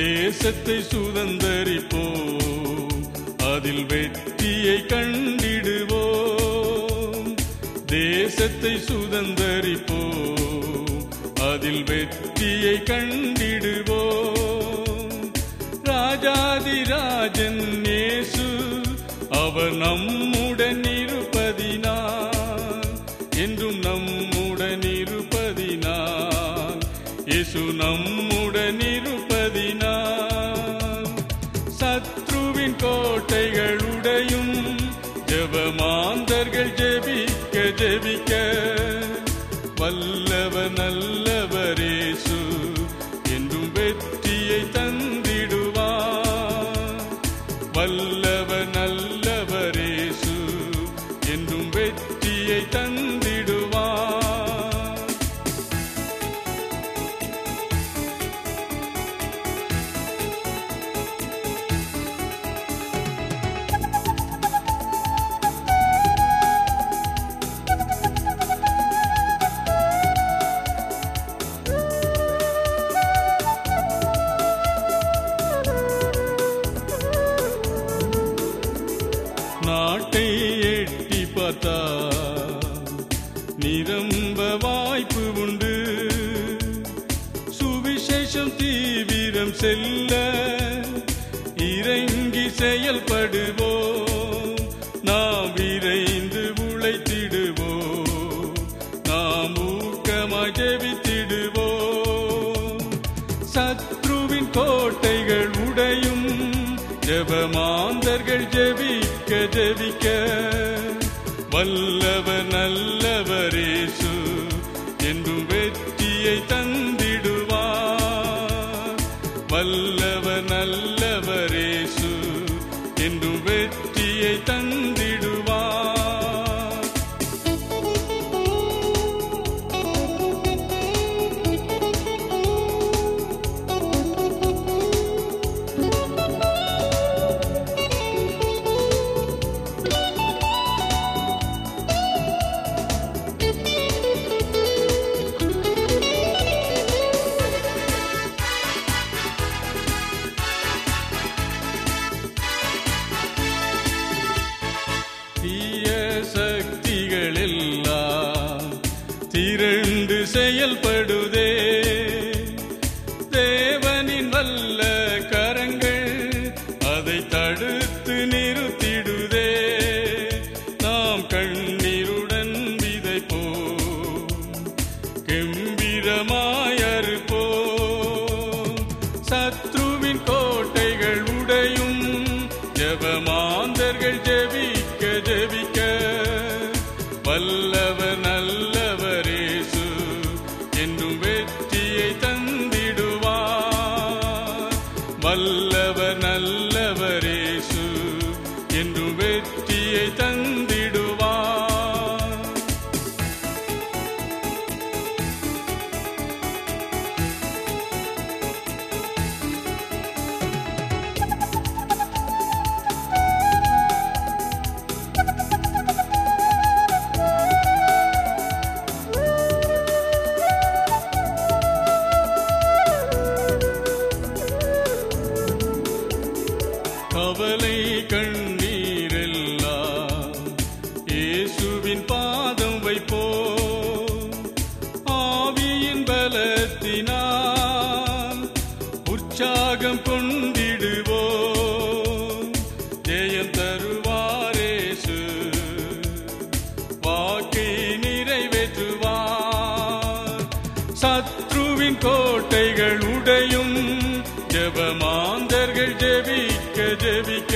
தேசத்தை சுதந்தரிப்போம். அதில் வெற்றியை கண்டிடுவோம். தேசத்தை சுதந்தரிப்போம். அதில் வெற்றியை கண்டிடுவோம். ராஜாதிராஜன் நேசு அவர் நம்முடன் இருப்ப وال சுவிசேஷம் தீவிரம் செல்ல இறங்கி செயல்படுவோம். நாம் விரைந்து உழைத்திடுவோம். நாம் ஊக்கமாய் ஜெபித்திடுவோம் சத்ருவின் கோட்டைகள் உடையும். ஜெபமாந்தர்கள் ஜெபிக்க ஜெபிக்க. வல்லவன் தீய சக்திகள் எல்லாம் திரண்டு செயல்படுதே. தேவனின் வல்ல கரங்கள் அதை தடுத்து நிறுத்திடுதே. நாம் கண்ணீருடன் விதைப்போம். கெம்பிரமாய் தந்திடுவார் சத்ருவின் கோட்டைகள் உடையும் ஜெபமாந்தர்கள் ஜெபிக்க ஜெபிக்க.